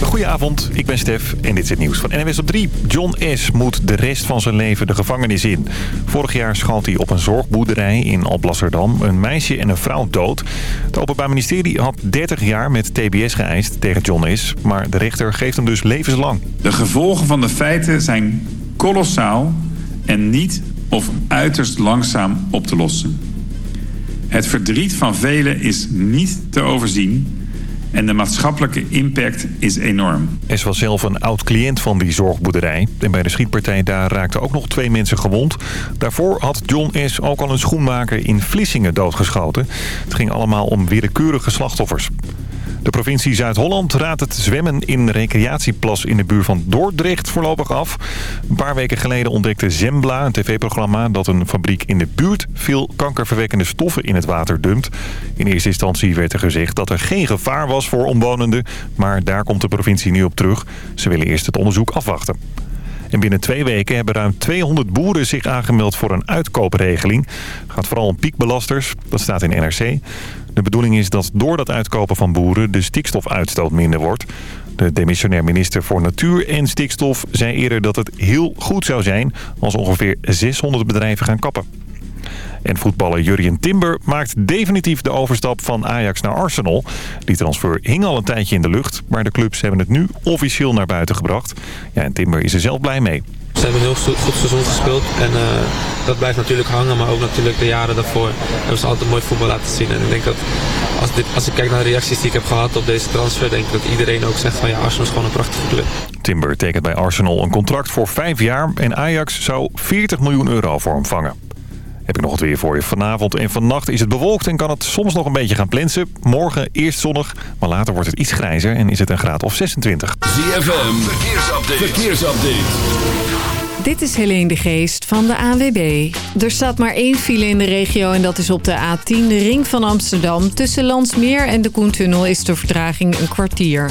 Goedenavond, ik ben Stef en dit is het nieuws van NWS op 3. John S. moet de rest van zijn leven de gevangenis in. Vorig jaar schoot hij op een zorgboerderij in Alblasserdam een meisje en een vrouw dood. Het Openbaar Ministerie had 30 jaar met TBS geëist tegen John S. Maar de rechter geeft hem dus levenslang. De gevolgen van de feiten zijn kolossaal en niet of uiterst langzaam op te lossen. Het verdriet van velen is niet te overzien en de maatschappelijke impact is enorm. S was zelf een oud-cliënt van die zorgboerderij. En bij de schietpartij daar raakten ook nog twee mensen gewond. Daarvoor had John S. ook al een schoenmaker in Vlissingen doodgeschoten. Het ging allemaal om willekeurige slachtoffers. De provincie Zuid-Holland raadt het zwemmen in recreatieplas in de buurt van Dordrecht voorlopig af. Een paar weken geleden ontdekte Zembla, een tv-programma, dat een fabriek in de buurt veel kankerverwekkende stoffen in het water dumpt. In eerste instantie werd er gezegd dat er geen gevaar was voor omwonenden, maar daar komt de provincie nu op terug. Ze willen eerst het onderzoek afwachten. En binnen twee weken hebben ruim 200 boeren zich aangemeld voor een uitkoopregeling. Het gaat vooral om piekbelasters, dat staat in NRC. De bedoeling is dat door dat uitkopen van boeren de stikstofuitstoot minder wordt. De demissionair minister voor Natuur en Stikstof zei eerder dat het heel goed zou zijn als ongeveer 600 bedrijven gaan kappen. En voetballer Jurien Timber maakt definitief de overstap van Ajax naar Arsenal. Die transfer hing al een tijdje in de lucht, maar de clubs hebben het nu officieel naar buiten gebracht. Ja, en Timber is er zelf blij mee. Ze hebben een heel goed seizoen gespeeld en uh, dat blijft natuurlijk hangen. Maar ook natuurlijk de jaren daarvoor hebben ze altijd mooi voetbal laten zien. En ik denk dat als, dit, als ik kijk naar de reacties die ik heb gehad op deze transfer... denk ik dat iedereen ook zegt van ja, Arsenal is gewoon een prachtige club. Timber tekent bij Arsenal een contract voor vijf jaar... en Ajax zou 40 miljoen euro voor hem vangen. Heb ik nog het weer voor je. Vanavond en vannacht is het bewolkt en kan het soms nog een beetje gaan plensen. Morgen eerst zonnig, maar later wordt het iets grijzer en is het een graad of 26. ZFM, verkeersupdate. verkeersupdate. Dit is Helene de Geest van de AWB. Er staat maar één file in de regio en dat is op de A10, de ring van Amsterdam. Tussen Landsmeer en de Koentunnel is de vertraging een kwartier.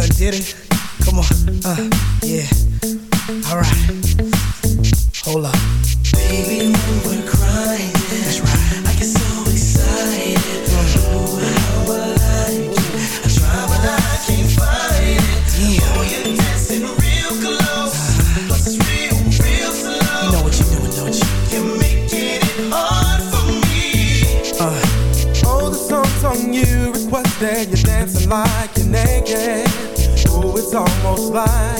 done did it. Come on, uh, yeah. Alright. Hold up. Almost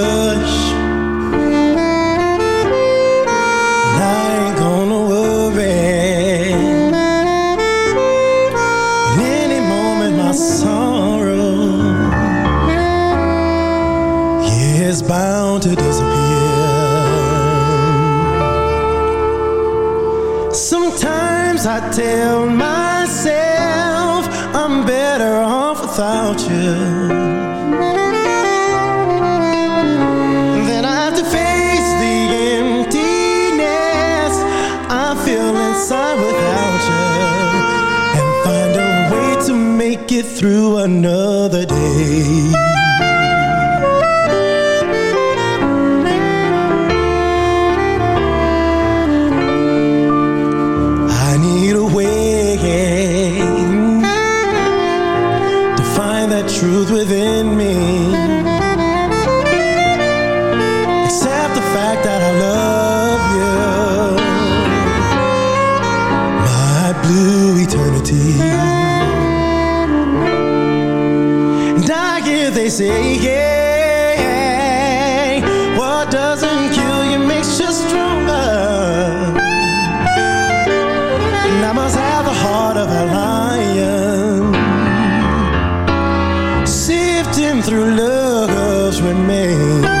another day. remain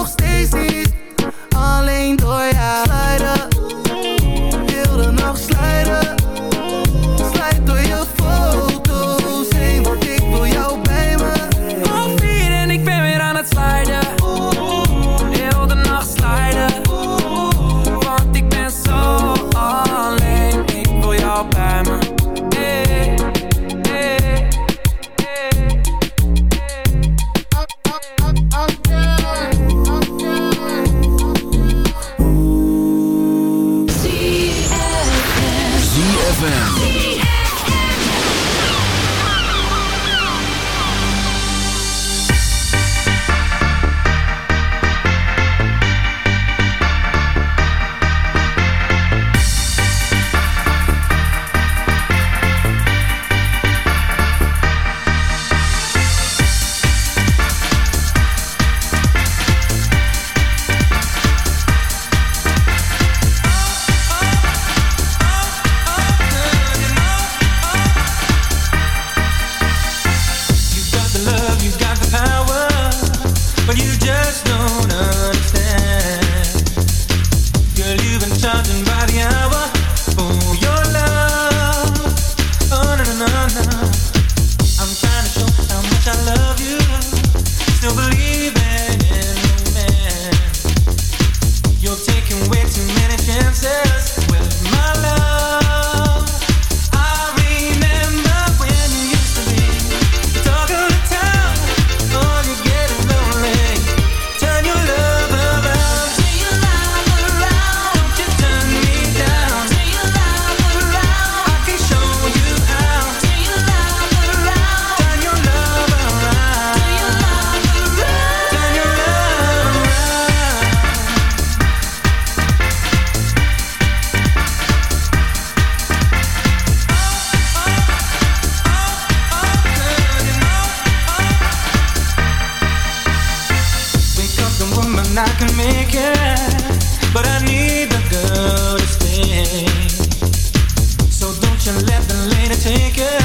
nog steeds niet. Alleen door jou take it.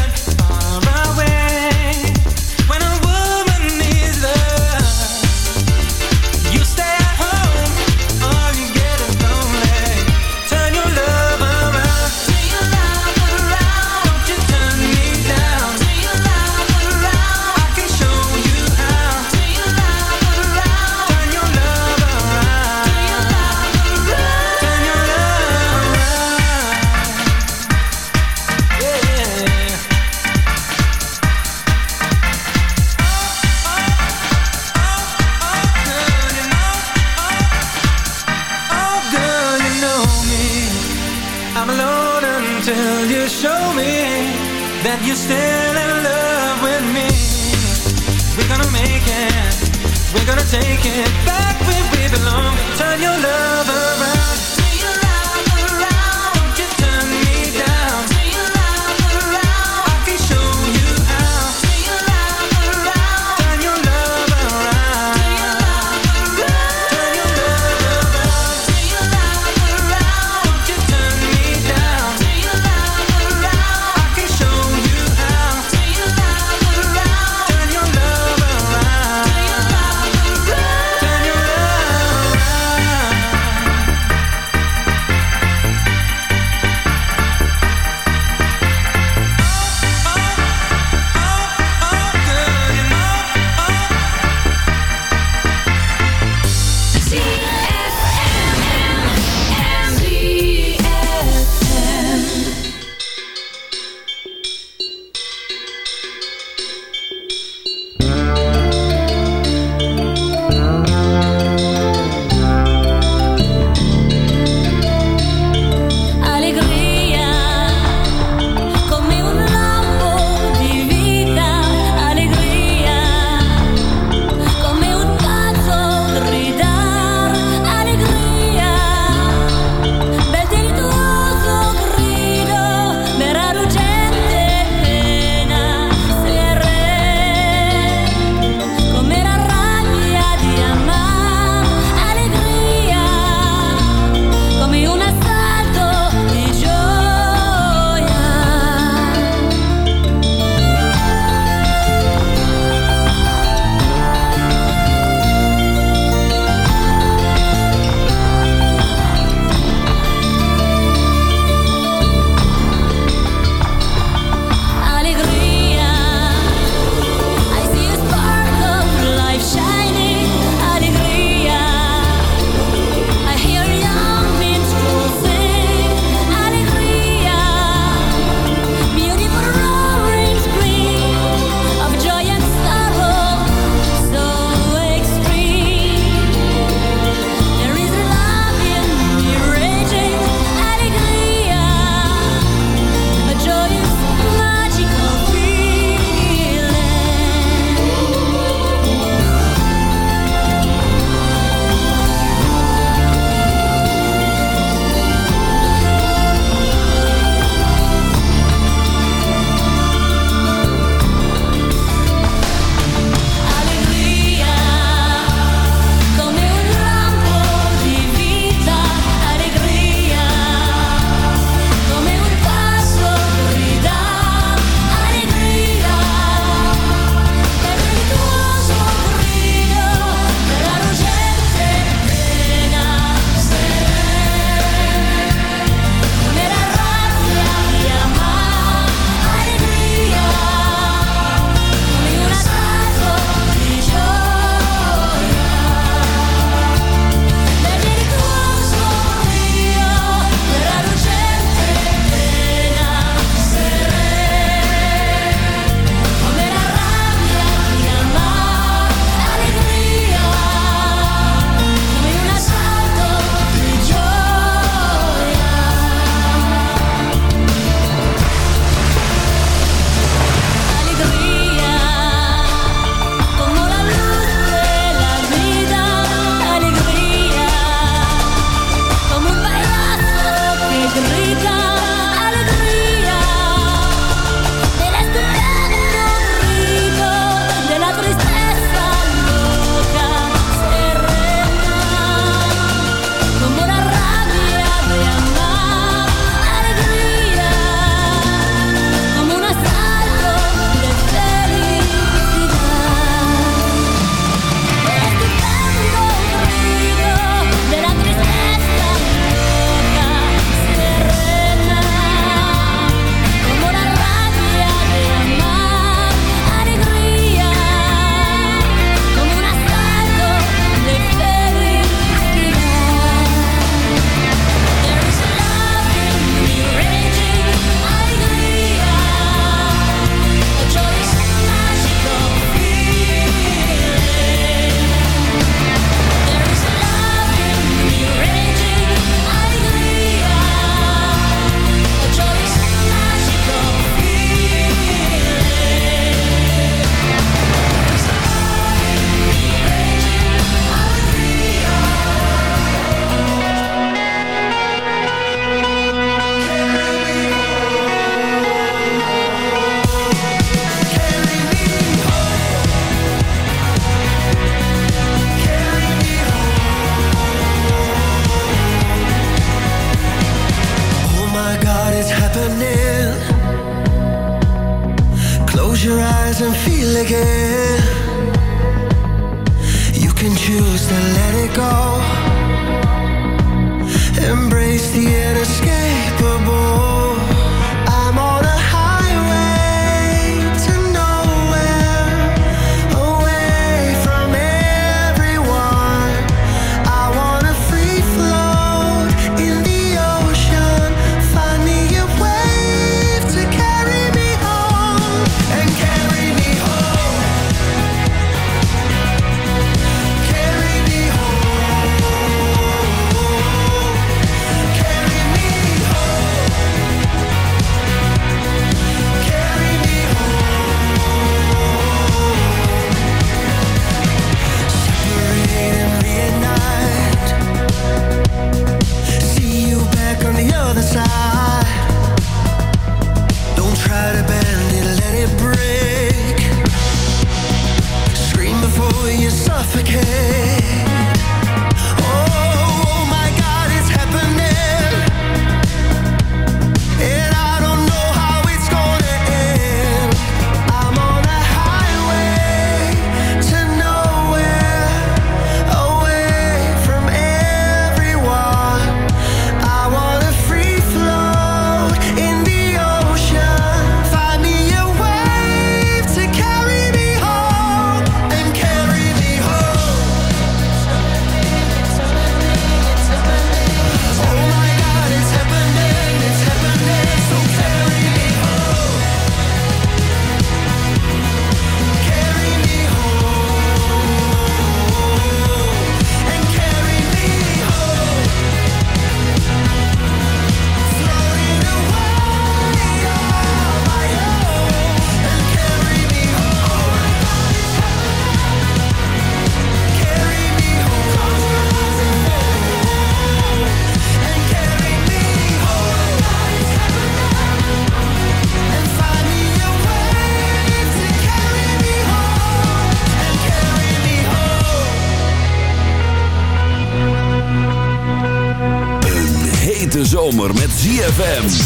ZFM.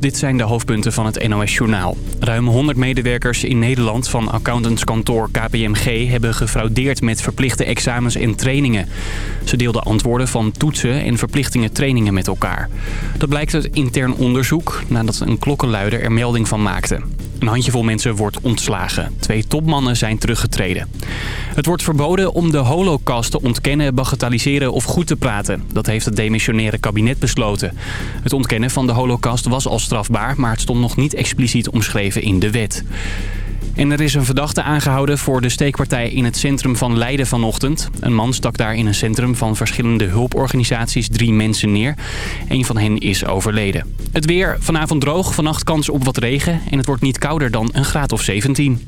Dit zijn de hoofdpunten van het NOS-journaal. Ruim 100 medewerkers in Nederland van accountantskantoor KPMG... hebben gefraudeerd met verplichte examens en trainingen. Ze deelden antwoorden van toetsen en verplichtingen trainingen met elkaar. Dat blijkt uit intern onderzoek nadat een klokkenluider er melding van maakte. Een handjevol mensen wordt ontslagen. Twee topmannen zijn teruggetreden. Het wordt verboden om de holocaust te ontkennen, bagatelliseren of goed te praten. Dat heeft het demissionaire kabinet besloten. Het ontkennen van de holocaust was al strafbaar, maar het stond nog niet expliciet omschreven in de wet. En er is een verdachte aangehouden voor de steekpartij in het centrum van Leiden vanochtend. Een man stak daar in een centrum van verschillende hulporganisaties drie mensen neer. Een van hen is overleden. Het weer vanavond droog, vannacht kans op wat regen en het wordt niet kouder dan een graad of 17.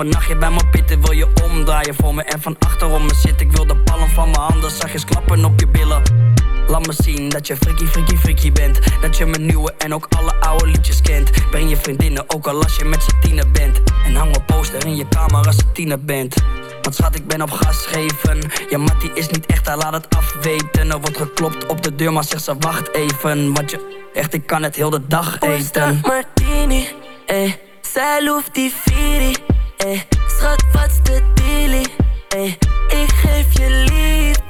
Een nachtje bij me pitten? Wil je omdraaien voor me en van achterom me zitten? Ik wil de palm van mijn handen zachtjes klappen op je billen. Laat me zien dat je freaky, freaky, freaky bent. Dat je mijn nieuwe en ook alle oude liedjes kent. Breng je vriendinnen ook al als je met z'n tiener bent. En hang een poster in je kamer als je tiener bent. Want schat, ik ben op gas geven. Je mattie is niet echt, hij laat het afweten. Er wordt geklopt op de deur, maar zegt ze wacht even. Want je, echt, ik kan het heel de dag eten. Martini, eh. Zij loeft die eh. Schat, wat's de dealie, eh. Ik geef je liefde,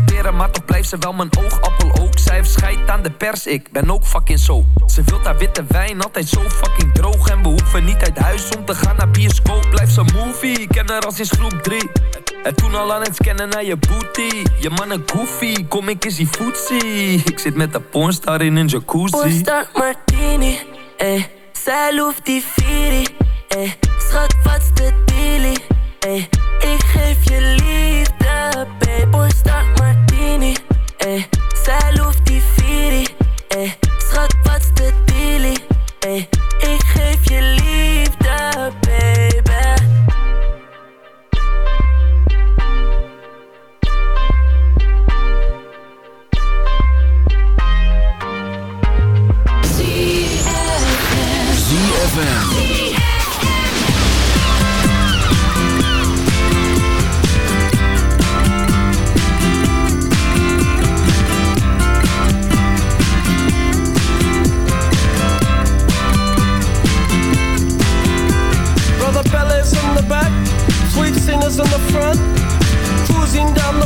maar toch blijft ze wel mijn oogappel ook. Zij scheid aan de pers, ik ben ook fucking zo. Ze wilt haar witte wijn, altijd zo fucking droog. En we hoeven niet uit huis om te gaan naar bioscoop. Blijft ze movie, ik ken haar al sinds groep 3. En toen al aan het scannen naar je booty. Je man een goofy, kom ik eens die footsie. Ik zit met de pornstar in een jacuzzi. Oyster Martini, eh. Zij loeft die eh. Schat, wat's de dealie, eh. Ik geef je liefde, babe. Martini, eh. Zij loeft die Firi, eh. Schat, wat's de dealie, eh. Ik geef je liefde,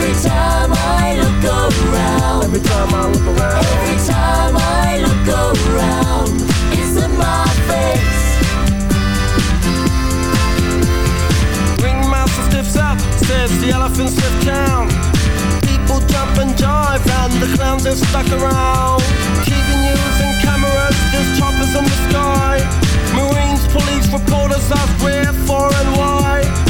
Every time I look around Every time I look around. Every time I look around It's in my face? Ringmaster stiffs up Says the elephants left town People jump and jive And the clowns are stuck around. TV news and cameras There's choppers in the sky. Marines, police, reporters ask where, for and why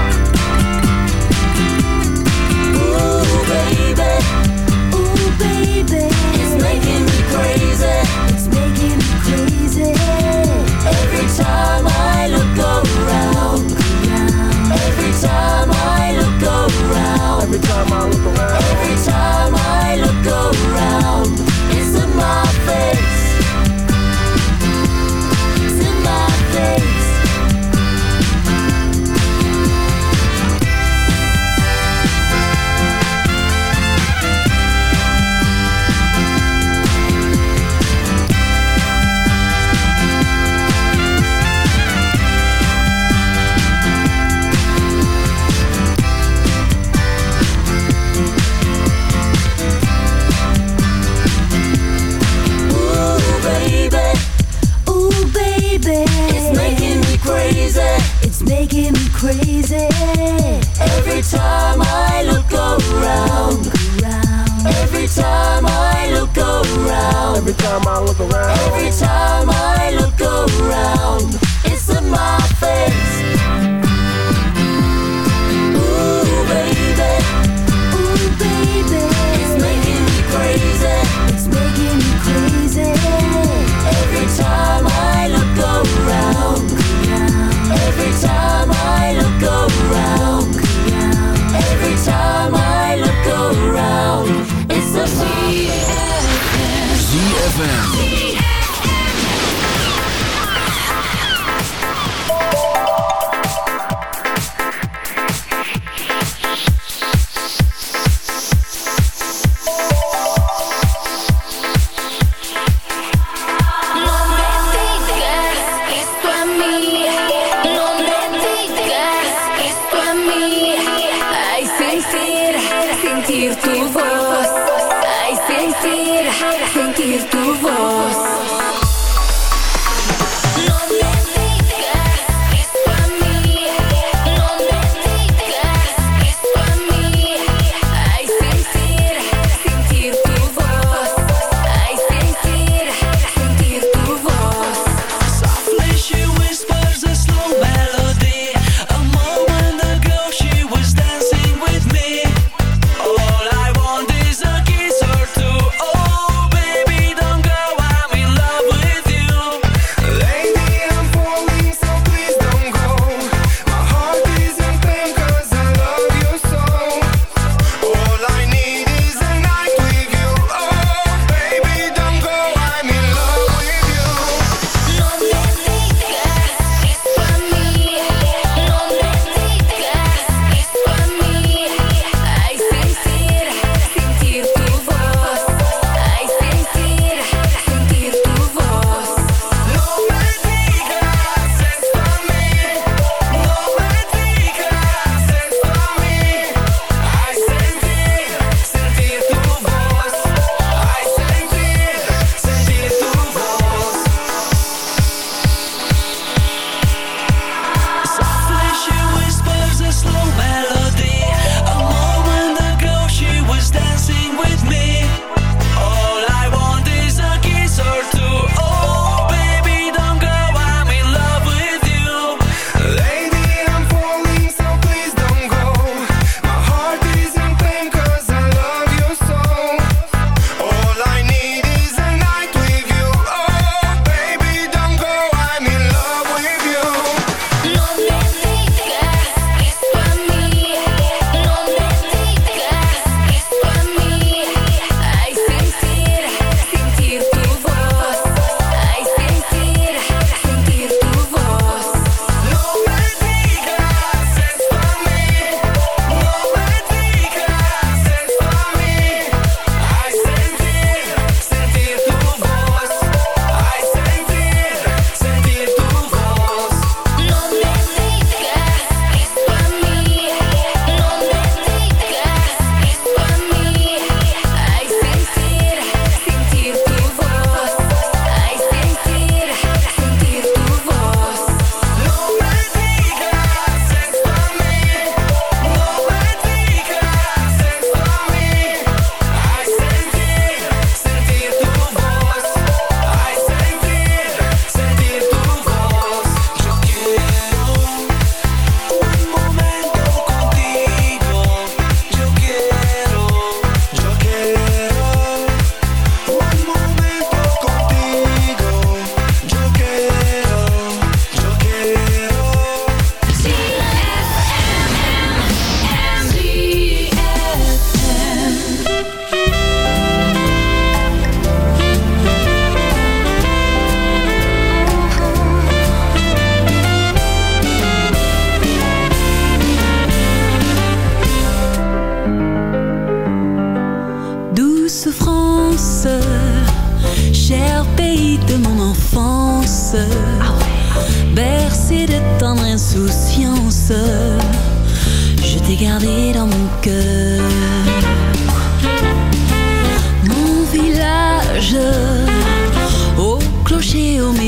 sentir, sentir tu voz.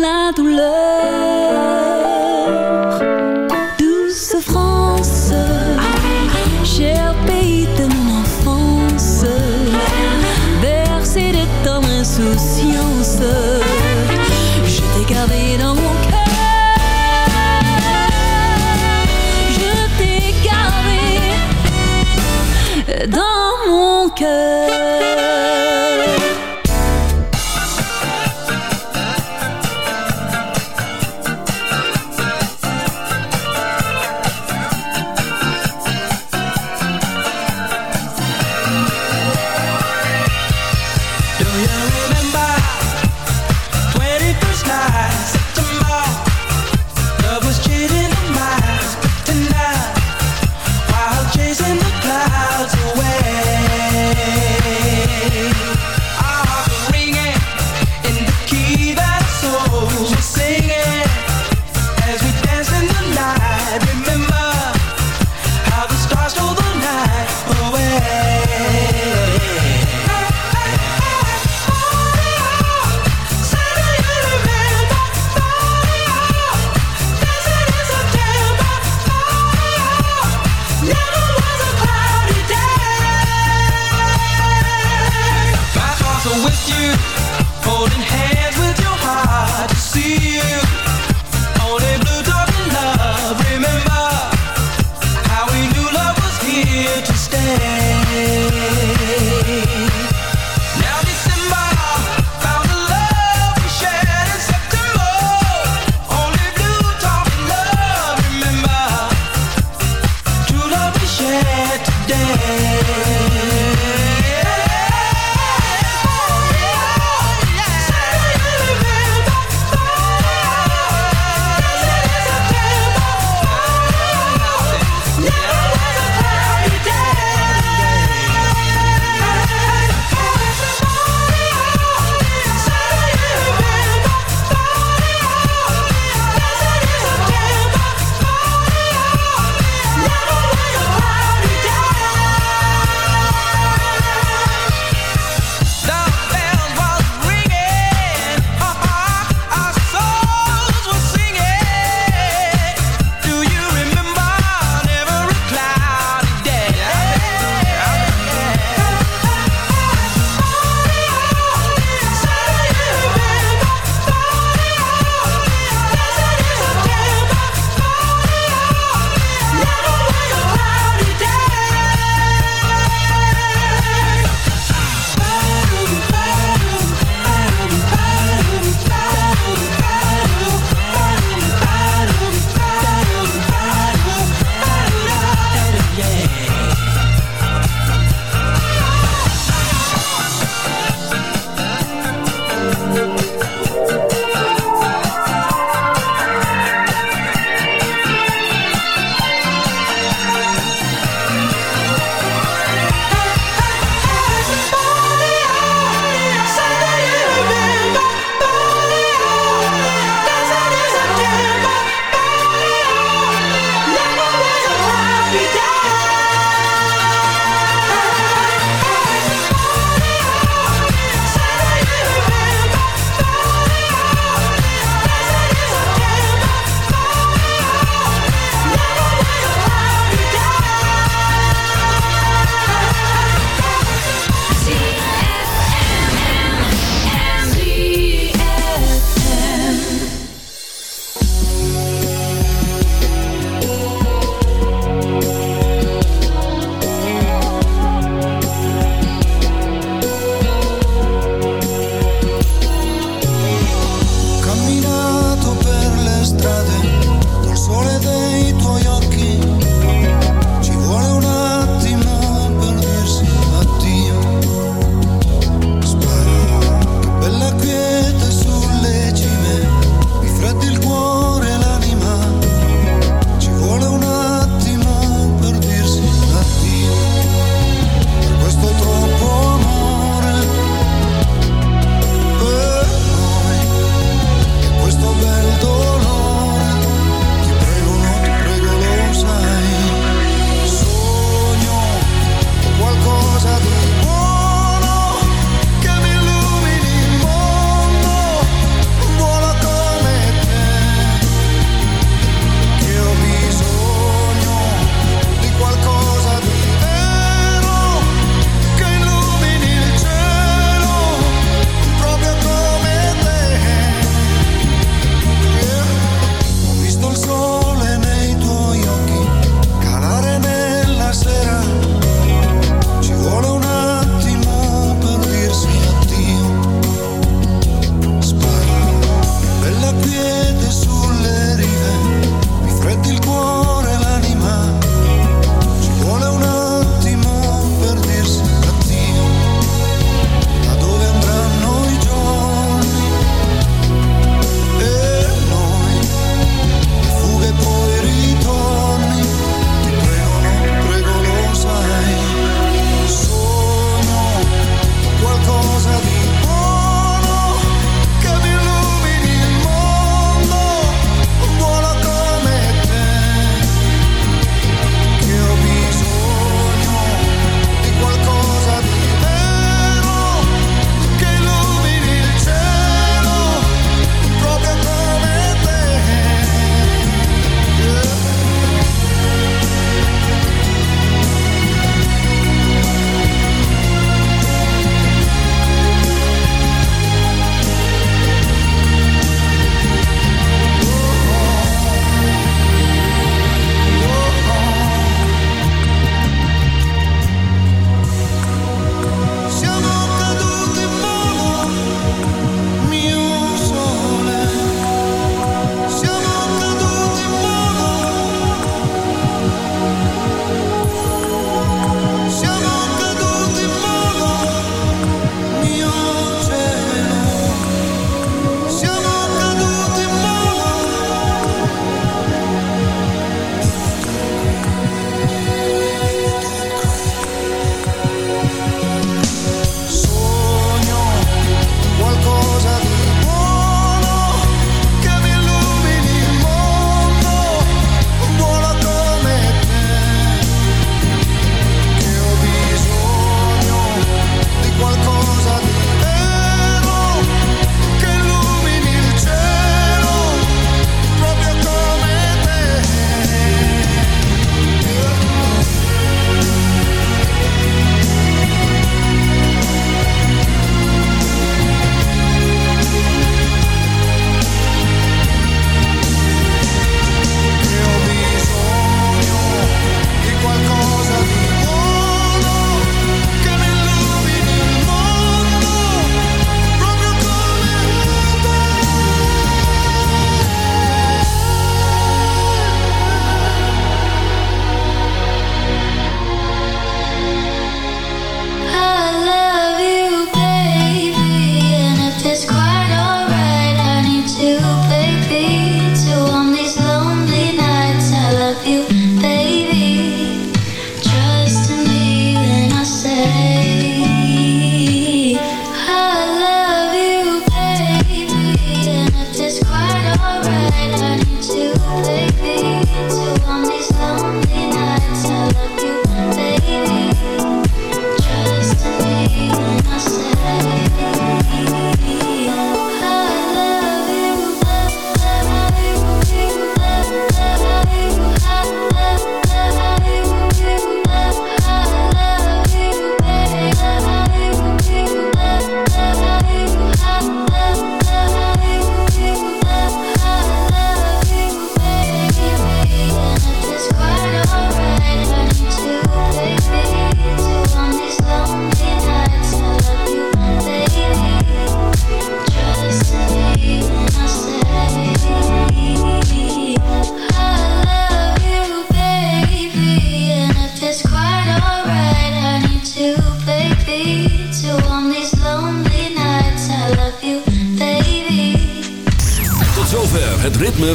la douleur. Douce France, cher pays de mon enfance, bercé de tendre insouciance, je t'ai gardé dans mon cœur. Je t'ai gardé dans mon cœur.